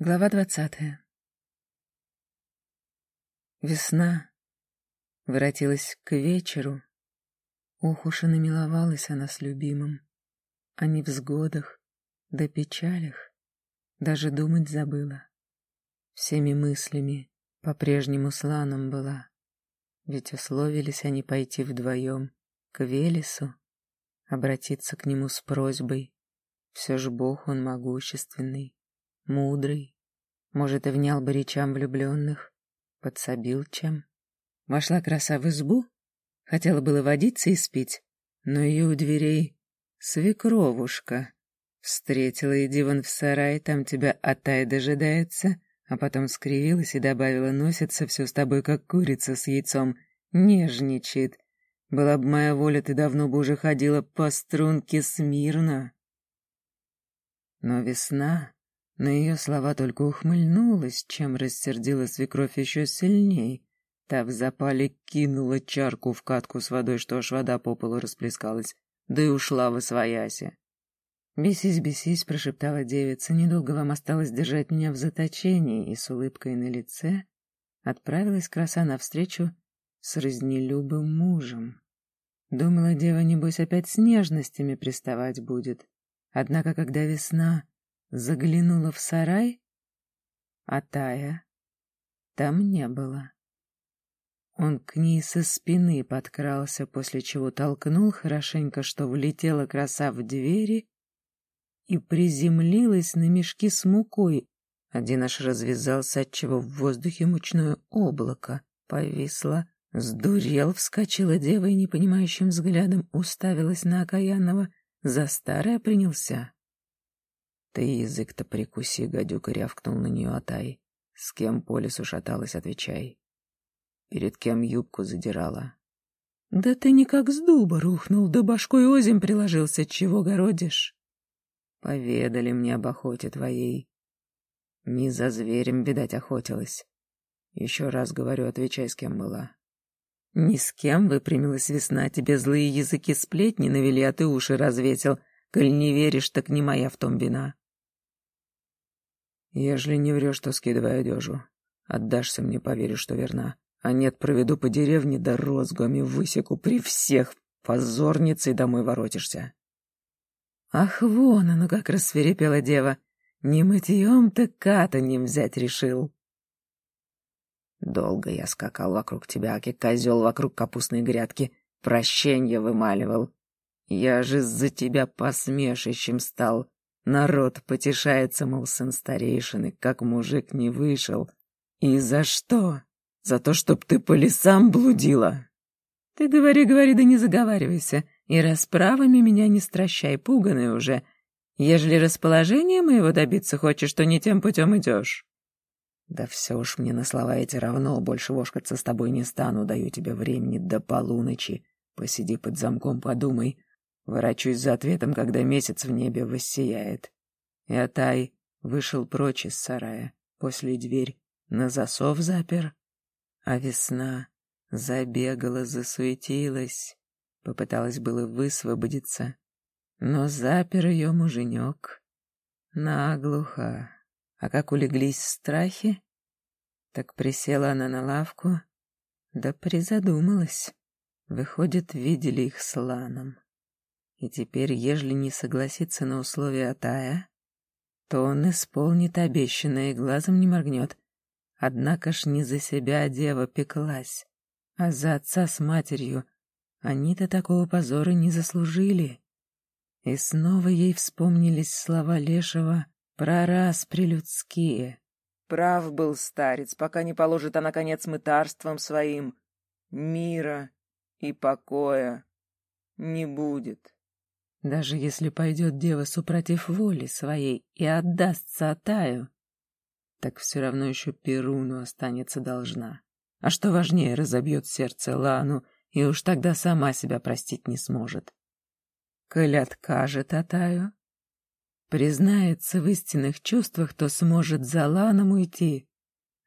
Глава двадцатая. Весна воротилась к вечеру. Ох уж и намиловалась она с любимым. О невзгодах да печалях даже думать забыла. Всеми мыслями по-прежнему с Ланом была. Ведь условились они пойти вдвоем к Велесу, обратиться к нему с просьбой. Все ж Бог он могущественный мудрый. Может, и внял бы речам влюбленных, подсобил чем. Вошла краса в избу, хотела было водиться и спить, но ее у дверей свекровушка. Встретила, иди вон в сарай, там тебя Атай дожидается, а потом скривилась и добавила, носится все с тобой, как курица с яйцом, нежничает. Была бы моя воля, ты давно бы уже ходила по струнке смирно. Но весна на ее слова только ухмыльнулась, чем рассердила свекровь еще сильней. Та в запале кинула чарку в катку с водой, что аж вода по полу расплескалась, да и ушла во свояси. «Бесись, бесись», — прошептала девица, — «недолго вам осталось держать меня в заточении», и с улыбкой на лице отправилась краса навстречу с разнелюбым мужем. Думала, дева, небось, опять с нежностями приставать будет. Однако, когда весна Заглянула в сарай, а Тая там не было. Он к ней со спины подкрался, после чего толкнул хорошенько, что влетела краса в двери и приземлилась на мешки с мукой. Один аж развязался, отчего в воздухе мучное облако повисло. Сдурел, вскочила дева и непонимающим взглядом уставилась на окаянного. За старое принялся. «Ты язык-то прикуси», — гадюка рявкнул на нее Атай. «С кем по лесу шаталась, отвечай. Перед кем юбку задирала?» «Да ты никак с дуба рухнул, да башкой озим приложился, чего городишь?» «Поведали мне об охоте твоей. Не за зверем, видать, охотилась. Еще раз говорю, отвечай, с кем была». «Ни с кем выпрямилась весна, тебе злые языки сплетни навели, а ты уши развесил. Коль не веришь, так не моя в том вина». Ежели не врешь, то скидывай одежу. Отдашься мне, поверишь, что верна. А нет, проведу по деревне, да розгами высеку при всех. Позорницей домой воротишься. Ах, вон оно как рассверепела дева. Не мытьем-то катанем взять решил. Долго я скакал вокруг тебя, аки козел вокруг капустной грядки. Прощенье вымаливал. Я же из-за тебя посмешищем стал. Народ потешается, мол, сын старейшины, как мужик не вышел. И за что? За то, чтоб ты по лесам блудила? Ты говори, говори, да не заговаривайся, и расправами меня не стращай, пуганый уже. Ежели расположение моего добиться хочешь, то не тем путем идешь. Да все уж мне на слова эти равно, больше вошкаться с тобой не стану, даю тебе времени до полуночи. Посиди под замком, подумай, Ворочусь за ответом, когда месяц в небе воссияет. И Атай вышел прочь из сарая, после дверь на засов запер, а весна забегала, засуетилась, попыталась было высвободиться, но запер ее муженек наглухо. А как улеглись страхи, так присела она на лавку, да призадумалась. Выходит, видели их с Ланом. И теперь, ежели не согласится на условия Тая, то он исполнит обещанное и глазом не моргнет. Однако ж не за себя дева пеклась, а за отца с матерью. Они-то такого позора не заслужили. И снова ей вспомнились слова Лешего про распри людские. Прав был старец, пока не положит она конец мытарствам своим. Мира и покоя не будет. Даже если пойдет дева супротив воли своей и отдастся Атаю, так все равно еще Перуну останется должна. А что важнее, разобьет сердце Лану, и уж тогда сама себя простить не сможет. Коль откажет Атаю, признается в истинных чувствах, то сможет за Ланом уйти,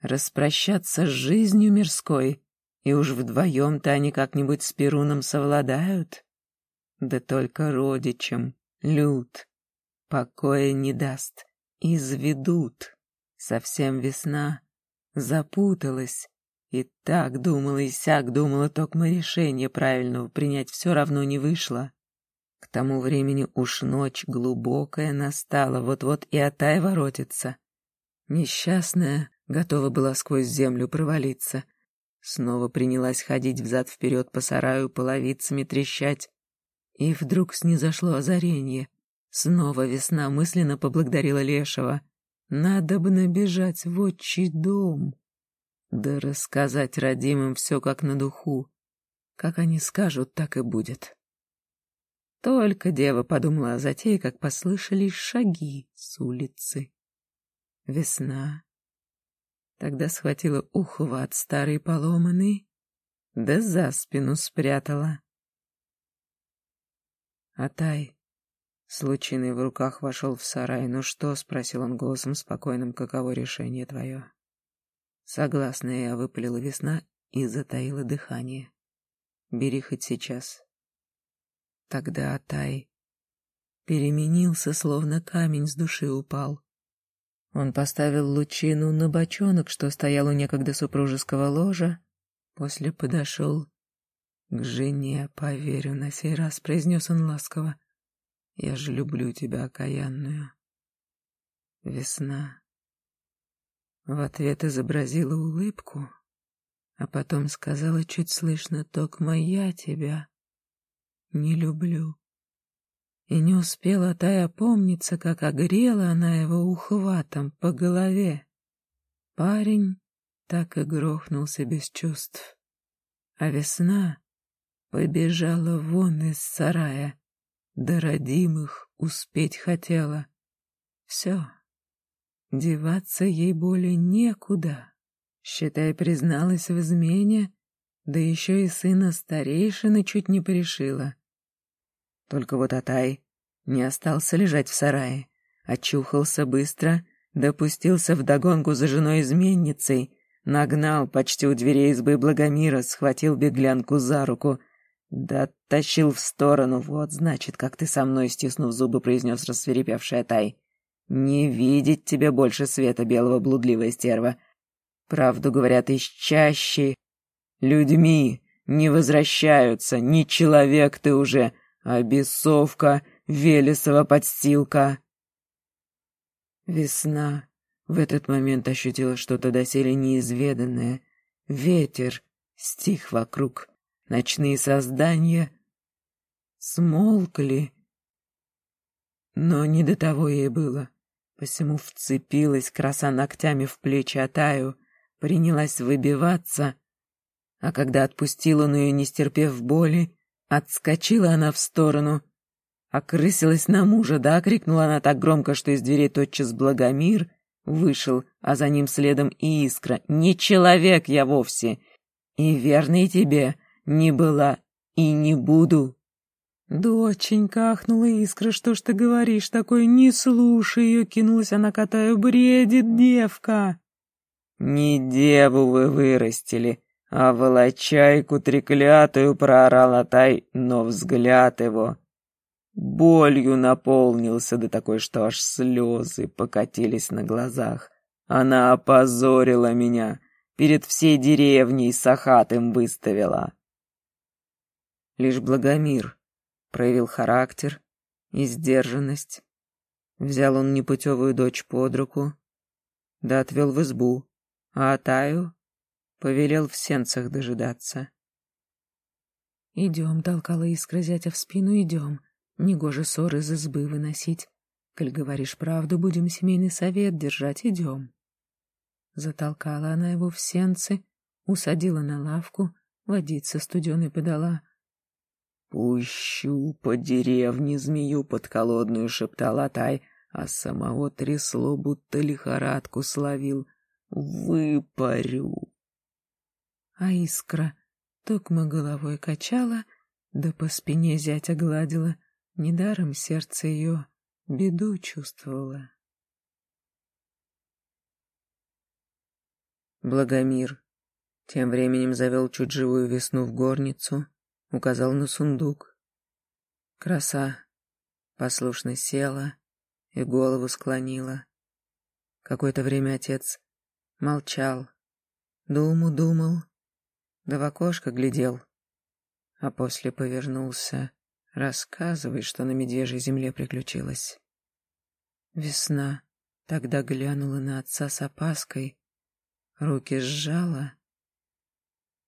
распрощаться с жизнью мирской, и уж вдвоем-то они как-нибудь с Перуном совладают. Да только родичам, люд, покоя не даст, изведут. Совсем весна. Запуталась. И так думала, и сяк думала, токмо решение правильного принять все равно не вышло. К тому времени уж ночь глубокая настала, вот-вот и Атай воротится. Несчастная готова была сквозь землю провалиться. Снова принялась ходить взад-вперед по сараю, половицами трещать. И вдруг снизошло озарение. Снова весна мысленно поблагодарила Лешего. Надо бы набежать в отчий дом. Да рассказать родимым все как на духу. Как они скажут, так и будет. Только дева подумала о затее, как послышались шаги с улицы. Весна. Тогда схватила ухова от старой поломанной, да за спину спрятала. Атай, с лучиной в руках, вошел в сарай. «Ну что?» — спросил он голосом спокойным. «Каково решение твое?» Согласная я выпалила весна и затаила дыхание. Бери хоть сейчас. Тогда Атай переменился, словно камень с души упал. Он поставил лучину на бочонок, что стоял у некогда супружеского ложа, после подошел к жене, поверю, на сей раз произнес он ласково. Я же люблю тебя, окаянную. Весна. В ответ изобразила улыбку, а потом сказала чуть слышно, «Токма я тебя не люблю». И не успела Тая опомниться, как огрела она его ухватом по голове. Парень так и грохнулся без чувств. А весна побежала вон из сарая, до родимых успеть хотела. Все. Деваться ей более некуда. Считай, призналась в измене, да еще и сына старейшины чуть не порешила. Только вот Атай не остался лежать в сарае, очухался быстро, допустился вдогонку за женой-изменницей, нагнал почти у дверей избы Благомира, схватил беглянку за руку, да тащил в сторону. Вот, значит, как ты со мной, стиснув зубы, произнес рассверепевший Атай. Не видеть тебе больше света белого блудливая стерва. Правду говорят из чащи. Людьми не возвращаются, не человек ты уже, а бесовка, Велесова подстилка. Весна в этот момент ощутила что-то доселе неизведанное. Ветер стих вокруг, ночные создания смолкли. Но не до того ей было. Посему вцепилась краса ногтями в плечи Атаю, принялась выбиваться, а когда отпустила он ее, не стерпев боли, отскочила она в сторону, окрысилась на мужа, да крикнула она так громко, что из дверей тотчас Благомир вышел, а за ним следом и Искра. «Не человек я вовсе, и верной тебе не была и не буду». «Доченька!» — ахнула искра. «Что ж ты говоришь такое? Не слушай ее!» — кинулась она катаю. «Бредит девка!» «Не деву вы вырастили, а волочайку треклятую!» — проорал Атай, но взгляд его болью наполнился до такой, что аж слезы покатились на глазах. Она опозорила меня, перед всей деревней Сахатым выставила. Лишь Благомир проявил характер и сдержанность. Взял он непутевую дочь под руку, да отвел в избу, а Атаю повелел в сенцах дожидаться. «Идем», — толкала искра зятя в спину, — «идем. Негоже ссор из избы выносить. Коль говоришь правду, будем семейный совет держать, идем». Затолкала она его в сенцы, усадила на лавку, водица студеной подала — «Пущу по деревне змею подколодную», — шептал Атай, а самого трясло, будто лихорадку словил. «Выпарю». А искра токмо головой качала, да по спине зятя гладила, недаром сердце ее беду чувствовало. Благомир тем временем завел чуть живую весну в горницу, указал на сундук. Краса послушно села и голову склонила. Какое-то время отец молчал, думу думал, да в окошко глядел, а после повернулся. Рассказывай, что на медвежьей земле приключилось. Весна тогда глянула на отца с опаской, руки сжала.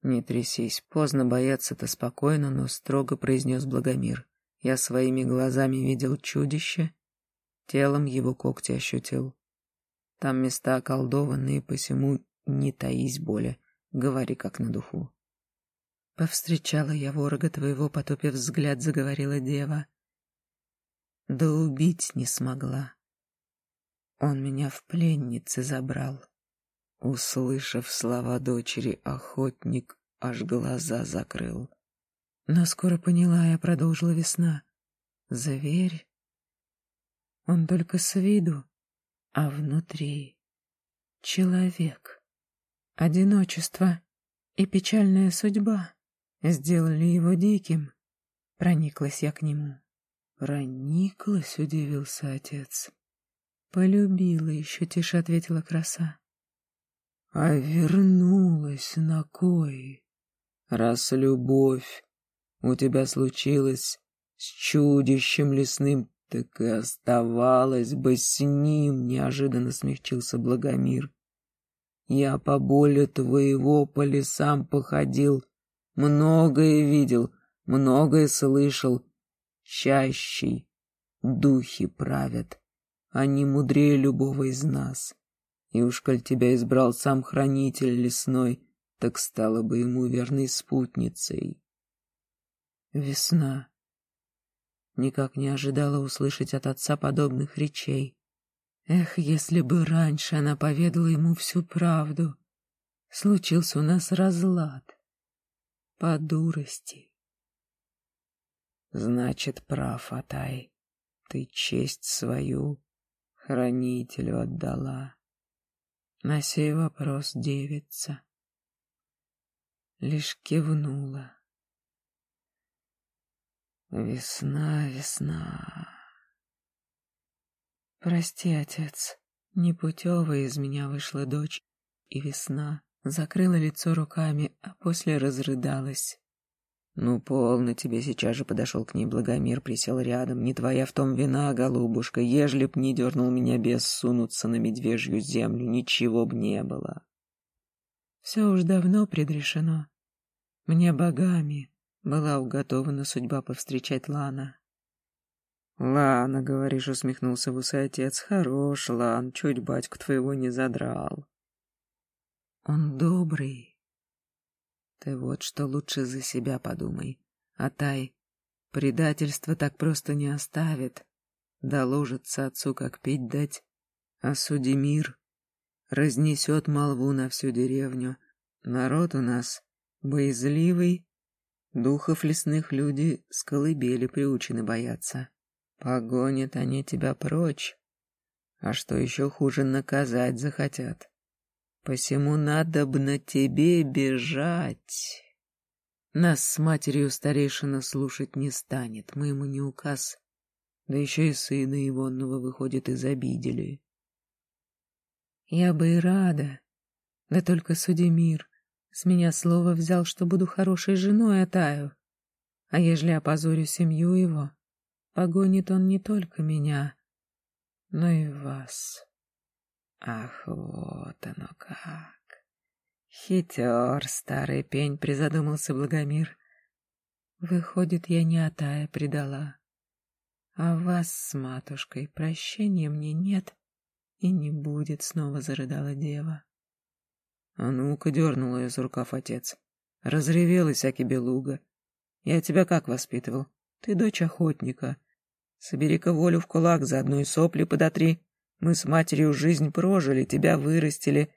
Не трясись, поздно бояться-то спокойно, но строго произнес Благомир. Я своими глазами видел чудище, телом его когти ощутил. Там места околдованные, посему не таись боли, говори как на духу. Повстречала я ворога твоего, потупив взгляд, заговорила дева. Да убить не смогла. Он меня в пленницы забрал. Услышав слова дочери, охотник аж глаза закрыл. Но скоро поняла я, продолжила весна. Зверь. Он только с виду, а внутри человек. Одиночество и печальная судьба сделали его диким. Прониклась я к нему. Прониклась, удивился отец. Полюбила, еще тише ответила краса. А вернулась на кой? Раз любовь у тебя случилась с чудищем лесным, так и оставалась бы с ним, неожиданно смягчился Благомир. Я по боли твоего по лесам походил, Многое видел, многое слышал. Чащий духи правят. Они мудрее любого из нас. И уж коль тебя избрал сам хранитель лесной, так стала бы ему верной спутницей. Весна. Никак не ожидала услышать от отца подобных речей. Эх, если бы раньше она поведала ему всю правду. Случился у нас разлад по дурости. Значит, прав, Атай. Ты честь свою хранителю отдала. На сей вопрос девица лишь кивнула. Весна, весна. Прости, отец, непутевая из меня вышла дочь и весна закрыла лицо руками, а после разрыдалась. «Ну, полно тебе сейчас же подошел к ней Благомир, присел рядом. Не твоя в том вина, голубушка, ежели б не дернул меня без сунуться на медвежью землю, ничего б не было». «Все уж давно предрешено. Мне богами была уготована судьба повстречать Лана». «Лана, говоришь», — усмехнулся вусый отец, — «хорош, Лан, чуть батьку твоего не задрал». Он добрый. Ты вот что лучше за себя подумай. А Тай предательство так просто не оставит. Доложится отцу, как пить дать. А Судемир разнесет молву на всю деревню. Народ у нас боязливый. Духов лесных люди с колыбели приучены бояться. Погонят они тебя прочь. А что еще хуже, наказать захотят. Посему надобно тебе бежать. Нас с матерью старейшина слушать не станет, мы ему не указ. Да еще и сына Ивонного, выходит, изобидели. Я бы и рада, да только Судемир с меня слово взял, что буду хорошей женой Атаю. А ежели опозорю семью его, погонит он не только меня, но и вас. Ах, вот оно как. Хитер, старый пень, призадумался Благомир. Выходит, я не Атая предала. А вас с матушкой прощения мне нет и не будет, снова зарыдала дева. А ну-ка дернул ее за рукав отец. Разревелась, аки белуга. Я тебя как воспитывал? Ты дочь охотника. Собери-ка волю в кулак, заодно и сопли подотри. Мы с матерью жизнь прожили, тебя вырастили.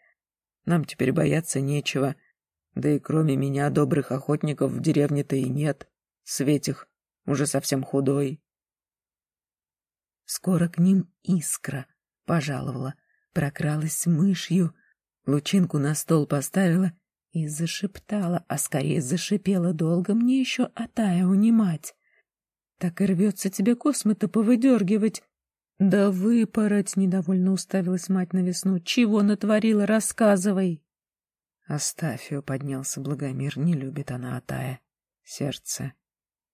Нам теперь бояться нечего. Да и кроме меня добрых охотников в деревне-то и нет. Светих уже совсем худой. Скоро к ним искра пожаловала, прокралась мышью, лучинку на стол поставила и зашептала, а скорее зашипела долго мне еще Атая унимать. Так и рвется тебе космы-то повыдергивать, Да выпороть, недовольно уставилась мать на весну. Чего натворила, рассказывай. Астафию поднялся Благомир, не любит она Атая. Сердце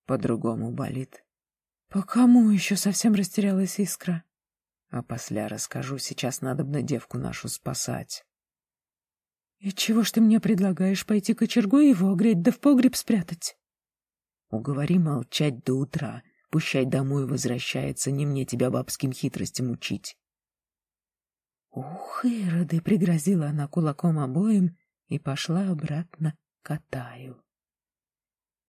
по-другому болит. По кому еще совсем растерялась искра? А после расскажу, сейчас надо бы девку нашу спасать. И чего ж ты мне предлагаешь, пойти кочергу его огреть да в погреб спрятать? Уговори молчать до утра, пущай домой возвращается, не мне тебя бабским хитростям учить. Ух, Ироды, пригрозила она кулаком обоим и пошла обратно к Атаю.